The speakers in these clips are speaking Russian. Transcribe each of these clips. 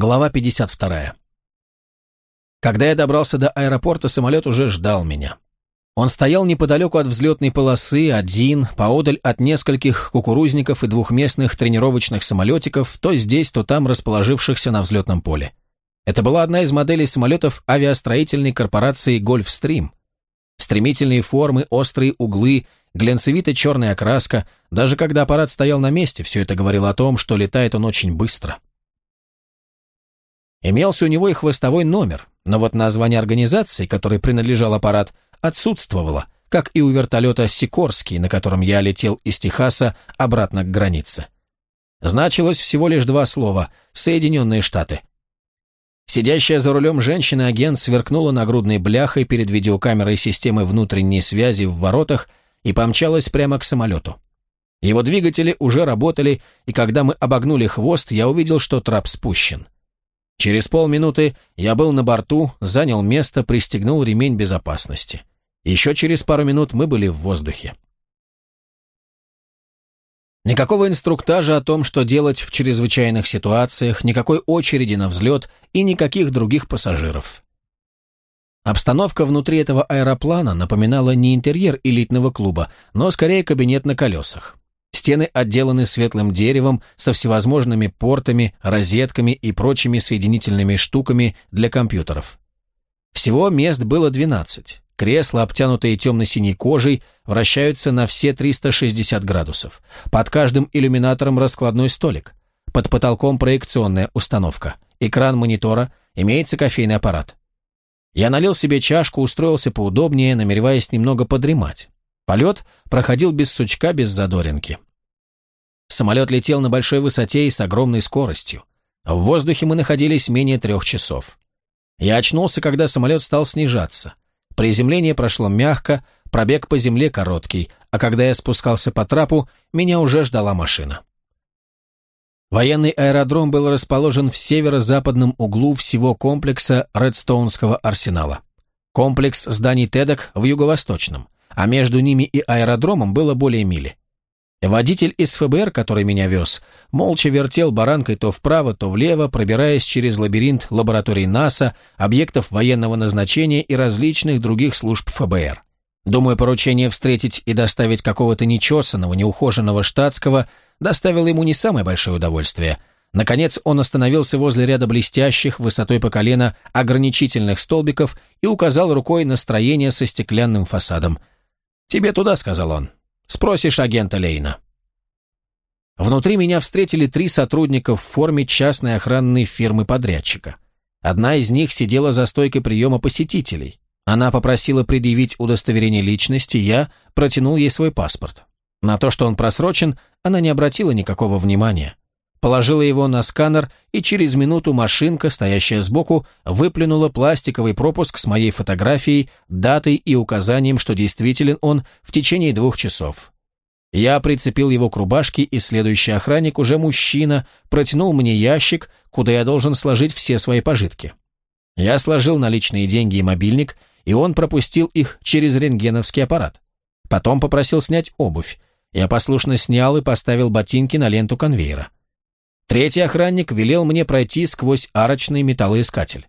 Глава 52. Когда я добрался до аэропорта, самолет уже ждал меня. Он стоял неподалеку от взлетной полосы, один, поодаль от нескольких кукурузников и двухместных тренировочных самолетиков, то здесь, то там расположившихся на взлетном поле. Это была одна из моделей самолетов авиастроительной корпорации «Гольфстрим». Стремительные формы, острые углы, глянцевито-черная окраска, даже когда аппарат стоял на месте, все это говорило о том, что летает он очень быстро. Имелся у него и хвостовой номер, но вот название организации, которой принадлежал аппарат, отсутствовало, как и у вертолета «Сикорский», на котором я летел из Техаса обратно к границе. Значилось всего лишь два слова «Соединенные Штаты». Сидящая за рулем женщина-агент сверкнула нагрудной бляхой перед видеокамерой системы внутренней связи в воротах и помчалась прямо к самолету. Его двигатели уже работали, и когда мы обогнули хвост, я увидел, что трап спущен. Через полминуты я был на борту, занял место, пристегнул ремень безопасности. Еще через пару минут мы были в воздухе. Никакого инструктажа о том, что делать в чрезвычайных ситуациях, никакой очереди на взлет и никаких других пассажиров. Обстановка внутри этого аэроплана напоминала не интерьер элитного клуба, но скорее кабинет на колесах. Стены отделаны светлым деревом со всевозможными портами, розетками и прочими соединительными штуками для компьютеров. Всего мест было 12. Кресла, обтянутые темно-синей кожей, вращаются на все 360 градусов. Под каждым иллюминатором раскладной столик. Под потолком проекционная установка. Экран монитора, имеется кофейный аппарат. Я налил себе чашку, устроился поудобнее, намереваясь немного подремать. Полет проходил без сучка, без задоринки. Самолет летел на большой высоте и с огромной скоростью. В воздухе мы находились менее трех часов. Я очнулся, когда самолет стал снижаться. Приземление прошло мягко, пробег по земле короткий, а когда я спускался по трапу, меня уже ждала машина. Военный аэродром был расположен в северо-западном углу всего комплекса Редстоунского арсенала. Комплекс зданий Тедок в юго-восточном, а между ними и аэродромом было более мили. Водитель из ФБР, который меня вез, молча вертел баранкой то вправо, то влево, пробираясь через лабиринт лабораторий НАСА, объектов военного назначения и различных других служб ФБР. Думаю, поручение встретить и доставить какого-то нечесанного, неухоженного штатского доставило ему не самое большое удовольствие. Наконец он остановился возле ряда блестящих, высотой по колено, ограничительных столбиков и указал рукой на строение со стеклянным фасадом. «Тебе туда», — сказал он. Спросишь агента Лейна». Внутри меня встретили три сотрудника в форме частной охранной фирмы-подрядчика. Одна из них сидела за стойкой приема посетителей. Она попросила предъявить удостоверение личности, я протянул ей свой паспорт. На то, что он просрочен, она не обратила никакого внимания. Положила его на сканер, и через минуту машинка, стоящая сбоку, выплюнула пластиковый пропуск с моей фотографией, датой и указанием, что действителен он в течение двух часов. Я прицепил его к рубашке, и следующий охранник, уже мужчина, протянул мне ящик, куда я должен сложить все свои пожитки. Я сложил наличные деньги и мобильник, и он пропустил их через рентгеновский аппарат. Потом попросил снять обувь. Я послушно снял и поставил ботинки на ленту конвейера. Третий охранник велел мне пройти сквозь арочный металлоискатель.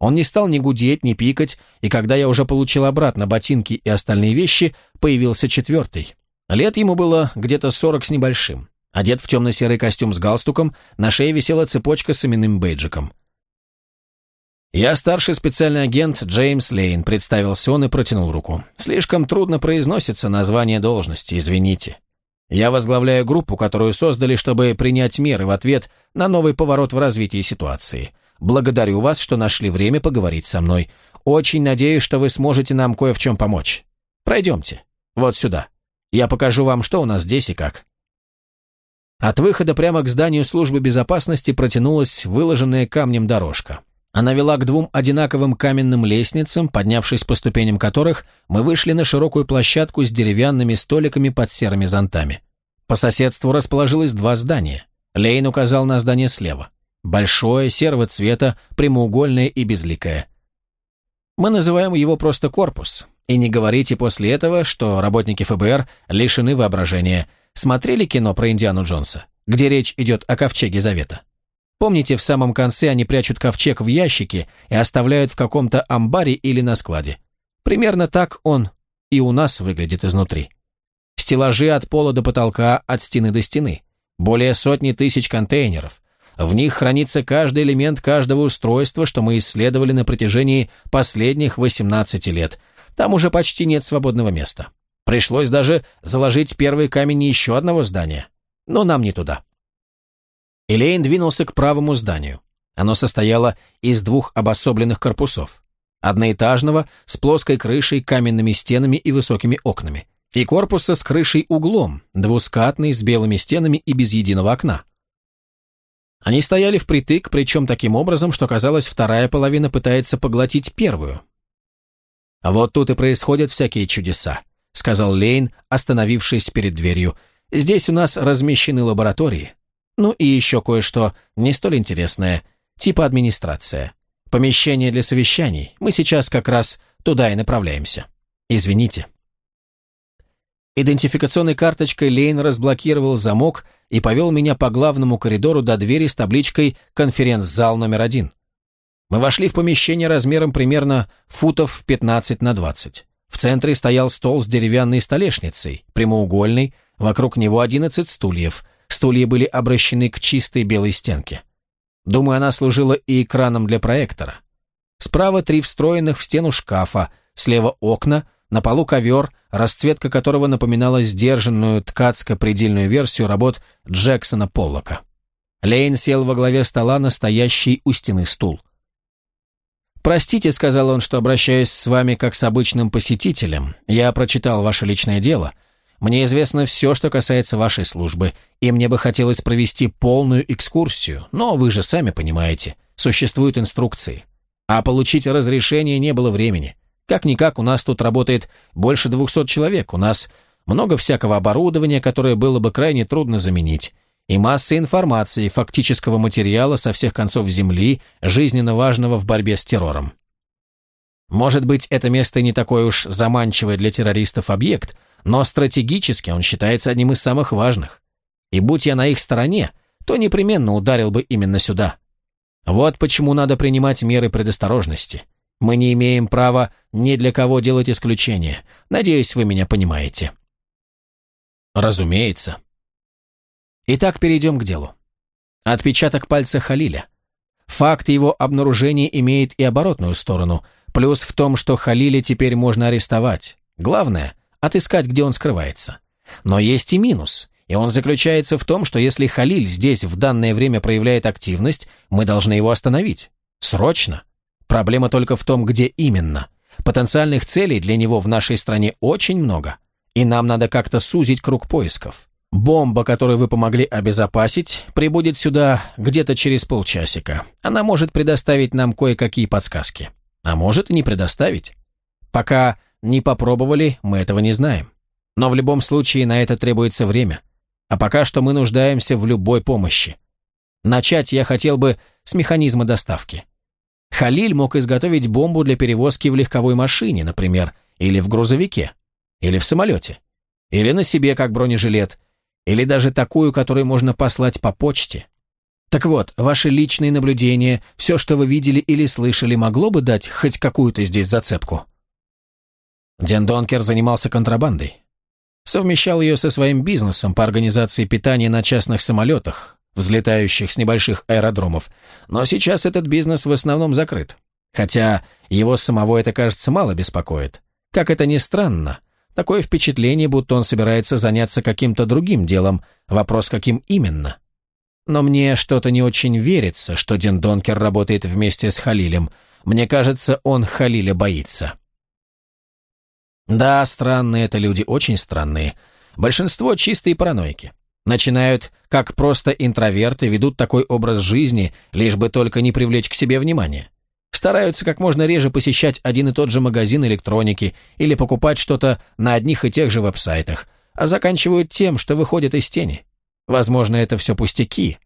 Он не стал ни гудеть, ни пикать, и когда я уже получил обратно ботинки и остальные вещи, появился четвертый. Лет ему было где-то сорок с небольшим. Одет в темно-серый костюм с галстуком, на шее висела цепочка с именным бейджиком. «Я старший специальный агент Джеймс Лейн», — представился он и протянул руку. «Слишком трудно произносится название должности, извините. Я возглавляю группу, которую создали, чтобы принять меры в ответ на новый поворот в развитии ситуации. Благодарю вас, что нашли время поговорить со мной. Очень надеюсь, что вы сможете нам кое в чем помочь. Пройдемте. Вот сюда. Я покажу вам, что у нас здесь и как». От выхода прямо к зданию службы безопасности протянулась выложенная камнем дорожка. Она вела к двум одинаковым каменным лестницам, поднявшись по ступеням которых, мы вышли на широкую площадку с деревянными столиками под серыми зонтами. По соседству расположилось два здания. Лейн указал на здание слева. Большое, серого цвета, прямоугольное и безликое. Мы называем его просто «корпус». И не говорите после этого, что работники ФБР лишены воображения. Смотрели кино про Индиану Джонса, где речь идет о Ковчеге Завета? Помните, в самом конце они прячут ковчег в ящике и оставляют в каком-то амбаре или на складе. Примерно так он и у нас выглядит изнутри. Стеллажи от пола до потолка, от стены до стены. Более сотни тысяч контейнеров. В них хранится каждый элемент каждого устройства, что мы исследовали на протяжении последних 18 лет. Там уже почти нет свободного места. Пришлось даже заложить первый камень еще одного здания. Но нам не туда. Элейн двинулся к правому зданию. Оно состояло из двух обособленных корпусов. Одноэтажного, с плоской крышей, каменными стенами и высокими окнами. И корпуса с крышей углом, двускатный, с белыми стенами и без единого окна. Они стояли впритык, причем таким образом, что казалось, вторая половина пытается поглотить первую. «А вот тут и происходят всякие чудеса», — сказал Лейн, остановившись перед дверью. «Здесь у нас размещены лаборатории. Ну и еще кое-что не столь интересное, типа администрация. Помещение для совещаний. Мы сейчас как раз туда и направляемся. Извините». Идентификационной карточкой Лейн разблокировал замок и повел меня по главному коридору до двери с табличкой «Конференц-зал номер один». Мы вошли в помещение размером примерно футов 15 на 20. В центре стоял стол с деревянной столешницей, прямоугольный, вокруг него 11 стульев. Стулья были обращены к чистой белой стенке. Думаю, она служила и экраном для проектора. Справа три встроенных в стену шкафа, слева окна, на полу ковер, расцветка которого напоминала сдержанную ткацко-предельную версию работ Джексона Поллока. Лейн сел во главе стола на стоящий у стены стул. «Простите», — сказал он, — «что обращаюсь с вами как с обычным посетителем. Я прочитал ваше личное дело. Мне известно все, что касается вашей службы, и мне бы хотелось провести полную экскурсию, но вы же сами понимаете, существуют инструкции. А получить разрешение не было времени. Как-никак, у нас тут работает больше двухсот человек, у нас много всякого оборудования, которое было бы крайне трудно заменить, и масса информации, фактического материала со всех концов Земли, жизненно важного в борьбе с террором. Может быть, это место не такое уж заманчивое для террористов объект, но стратегически он считается одним из самых важных. И будь я на их стороне, то непременно ударил бы именно сюда. Вот почему надо принимать меры предосторожности. Мы не имеем права ни для кого делать исключения. Надеюсь, вы меня понимаете». «Разумеется». Итак, перейдем к делу. Отпечаток пальца Халиля. Факт его обнаружения имеет и оборотную сторону. Плюс в том, что Халиля теперь можно арестовать. Главное – отыскать, где он скрывается. Но есть и минус, и он заключается в том, что если Халиль здесь в данное время проявляет активность, мы должны его остановить. Срочно. Проблема только в том, где именно. Потенциальных целей для него в нашей стране очень много, и нам надо как-то сузить круг поисков. Бомба, которую вы помогли обезопасить, прибудет сюда где-то через полчасика. Она может предоставить нам кое-какие подсказки. А может и не предоставить. Пока не попробовали, мы этого не знаем. Но в любом случае на это требуется время. А пока что мы нуждаемся в любой помощи. Начать я хотел бы с механизма доставки. Халиль мог изготовить бомбу для перевозки в легковой машине, например, или в грузовике, или в самолете, или на себе как бронежилет, или даже такую, которую можно послать по почте. Так вот, ваши личные наблюдения, все, что вы видели или слышали, могло бы дать хоть какую-то здесь зацепку? Ден Донкер занимался контрабандой. Совмещал ее со своим бизнесом по организации питания на частных самолетах, взлетающих с небольших аэродромов, но сейчас этот бизнес в основном закрыт. Хотя его самого это, кажется, мало беспокоит. Как это ни странно, такое впечатление, будто он собирается заняться каким-то другим делом, вопрос каким именно. Но мне что-то не очень верится, что Дин Донкер работает вместе с Халилем. Мне кажется, он Халиля боится. Да, странные это люди, очень странные. Большинство чистые параноики. Начинают как просто интроверты, ведут такой образ жизни, лишь бы только не привлечь к себе внимание. Стараются как можно реже посещать один и тот же магазин электроники или покупать что-то на одних и тех же веб-сайтах, а заканчивают тем, что выходят из тени. Возможно, это все пустяки,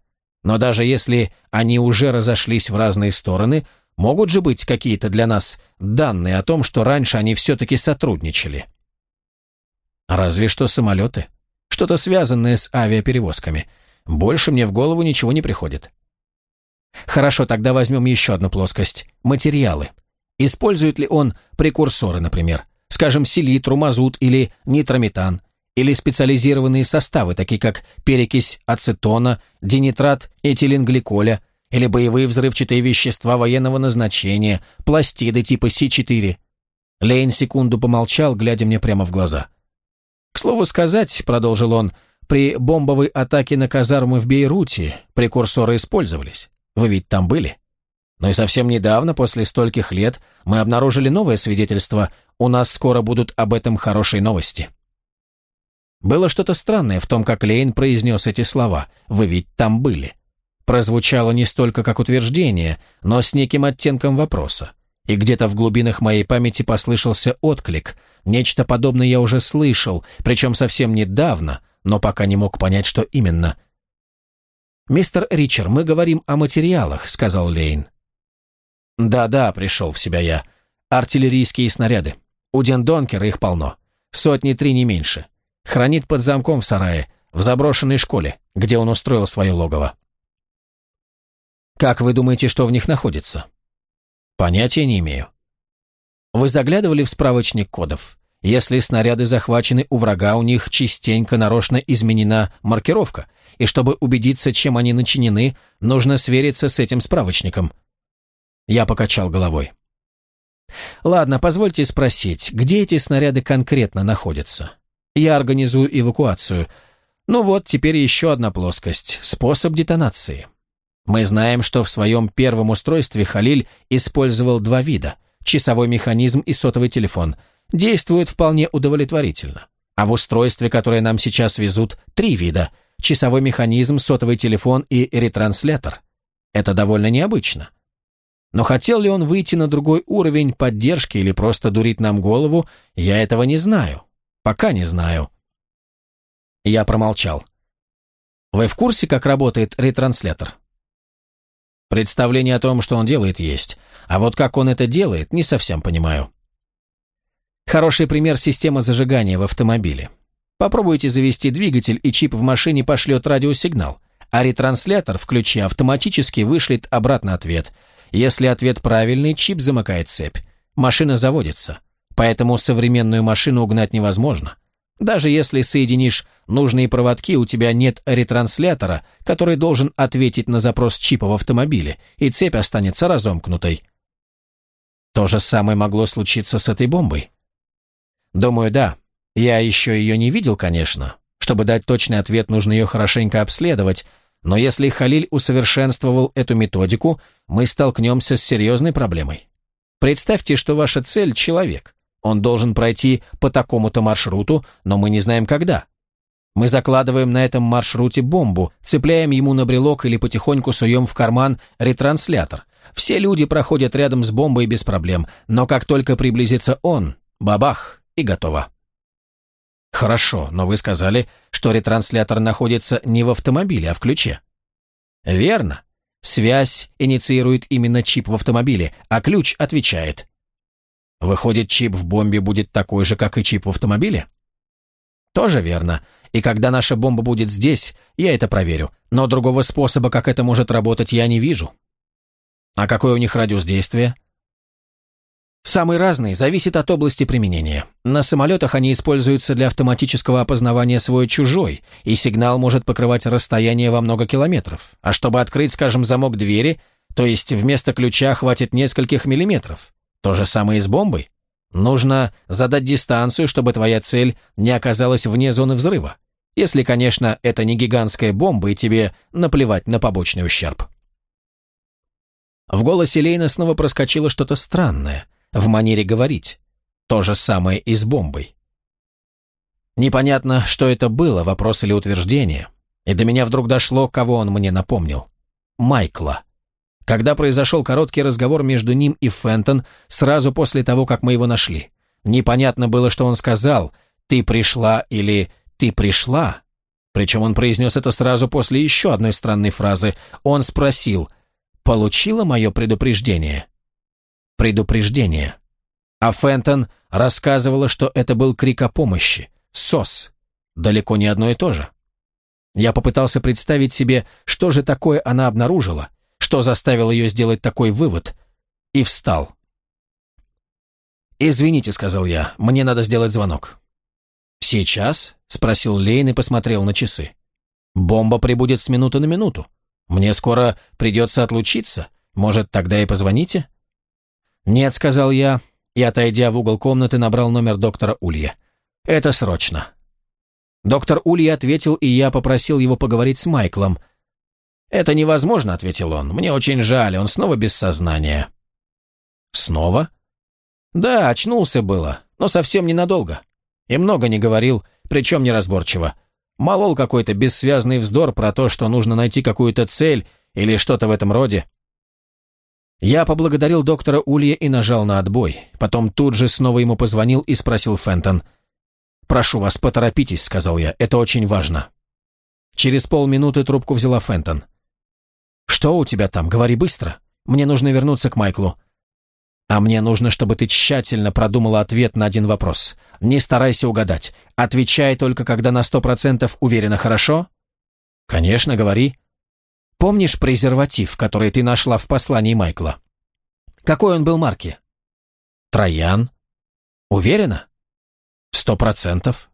но даже если они уже разошлись в разные стороны, могут же быть какие-то для нас данные о том, что раньше они все-таки сотрудничали. Разве что самолеты. Что-то связанное с авиаперевозками. Больше мне в голову ничего не приходит. Хорошо, тогда возьмем еще одну плоскость. Материалы. Использует ли он прекурсоры, например? Скажем, селитру, мазут или нитрометан? Или специализированные составы, такие как перекись ацетона, динитрат этиленгликоля, или боевые взрывчатые вещества военного назначения, пластиды типа С4. Лейн секунду помолчал, глядя мне прямо в глаза. «К слову сказать», — продолжил он, — «при бомбовой атаке на казармы в Бейруте прекурсоры использовались. Вы ведь там были?» Но и совсем недавно, после стольких лет, мы обнаружили новое свидетельство. У нас скоро будут об этом хорошие новости. Было что-то странное в том, как Лейн произнес эти слова. Вы ведь там были. Прозвучало не столько как утверждение, но с неким оттенком вопроса. И где-то в глубинах моей памяти послышался отклик. Нечто подобное я уже слышал, причем совсем недавно, но пока не мог понять, что именно. «Мистер Ричард, мы говорим о материалах», — сказал Лейн. «Да-да», — пришел в себя я. «Артиллерийские снаряды. У Дендонкера их полно. Сотни три не меньше. Хранит под замком в сарае, в заброшенной школе, где он устроил свое логово». «Как вы думаете, что в них находится?» «Понятия не имею». «Вы заглядывали в справочник кодов? Если снаряды захвачены у врага, у них частенько нарочно изменена маркировка, и чтобы убедиться, чем они начинены, нужно свериться с этим справочником». Я покачал головой. Ладно, позвольте спросить, где эти снаряды конкретно находятся? Я организую эвакуацию. Ну вот, теперь еще одна плоскость – способ детонации. Мы знаем, что в своем первом устройстве Халиль использовал два вида – часовой механизм и сотовый телефон. Действуют вполне удовлетворительно. А в устройстве, которое нам сейчас везут, три вида – часовой механизм, сотовый телефон и ретранслятор. Это довольно необычно. Но хотел ли он выйти на другой уровень поддержки или просто дурить нам голову, я этого не знаю. Пока не знаю. Я промолчал. Вы в курсе, как работает ретранслятор? Представление о том, что он делает, есть. А вот как он это делает, не совсем понимаю. Хороший пример системы зажигания в автомобиле. Попробуйте завести двигатель, и чип в машине пошлет радиосигнал, а ретранслятор в ключе автоматически вышлет обратно ответ – если ответ правильный, чип замыкает цепь. Машина заводится. Поэтому современную машину угнать невозможно. Даже если соединишь нужные проводки, у тебя нет ретранслятора, который должен ответить на запрос чипа в автомобиле, и цепь останется разомкнутой. То же самое могло случиться с этой бомбой. Думаю, да. Я еще ее не видел, конечно. Чтобы дать точный ответ, нужно ее хорошенько обследовать, но если Халиль усовершенствовал эту методику, мы столкнемся с серьезной проблемой. Представьте, что ваша цель – человек. Он должен пройти по такому-то маршруту, но мы не знаем когда. Мы закладываем на этом маршруте бомбу, цепляем ему на брелок или потихоньку суем в карман ретранслятор. Все люди проходят рядом с бомбой без проблем, но как только приблизится он, бабах, и готово. Хорошо, но вы сказали, что ретранслятор находится не в автомобиле, а в ключе. Верно. Связь инициирует именно чип в автомобиле, а ключ отвечает. Выходит, чип в бомбе будет такой же, как и чип в автомобиле? Тоже верно. И когда наша бомба будет здесь, я это проверю. Но другого способа, как это может работать, я не вижу. А какой у них радиус действия? Самый разный, зависит от области применения. На самолетах они используются для автоматического опознавания свой-чужой, и сигнал может покрывать расстояние во много километров. А чтобы открыть, скажем, замок двери, то есть вместо ключа хватит нескольких миллиметров. То же самое и с бомбой. Нужно задать дистанцию, чтобы твоя цель не оказалась вне зоны взрыва. Если, конечно, это не гигантская бомба, и тебе наплевать на побочный ущерб. В голосе Лейна снова проскочило что-то странное – в манере говорить. То же самое и с бомбой. Непонятно, что это было, вопрос или утверждение. И до меня вдруг дошло, кого он мне напомнил. Майкла. Когда произошел короткий разговор между ним и Фентон сразу после того, как мы его нашли. Непонятно было, что он сказал «ты пришла» или «ты пришла». Причем он произнес это сразу после еще одной странной фразы. Он спросил «получила мое предупреждение?» предупреждение. А Фентон рассказывала, что это был крик о помощи, СОС. Далеко не одно и то же. Я попытался представить себе, что же такое она обнаружила, что заставило ее сделать такой вывод, и встал. «Извините», — сказал я, — «мне надо сделать звонок». «Сейчас?» — спросил Лейн и посмотрел на часы. «Бомба прибудет с минуты на минуту. Мне скоро придется отлучиться. Может, тогда и позвоните?» «Нет», — сказал я, и, отойдя в угол комнаты, набрал номер доктора Улья. «Это срочно». Доктор Улья ответил, и я попросил его поговорить с Майклом. «Это невозможно», — ответил он. «Мне очень жаль, он снова без сознания». «Снова?» «Да, очнулся было, но совсем ненадолго. И много не говорил, причем неразборчиво. Молол какой-то бессвязный вздор про то, что нужно найти какую-то цель или что-то в этом роде. Я поблагодарил доктора Улья и нажал на отбой. Потом тут же снова ему позвонил и спросил Фентон. «Прошу вас, поторопитесь», — сказал я, — «это очень важно». Через полминуты трубку взяла Фентон. «Что у тебя там? Говори быстро. Мне нужно вернуться к Майклу. А мне нужно, чтобы ты тщательно продумала ответ на один вопрос. Не старайся угадать. Отвечай только, когда на сто процентов уверена, хорошо? Конечно, говори. Помнишь презерватив, который ты нашла в послании Майкла? Какой он был марки? Троян. Уверена? Сто процентов.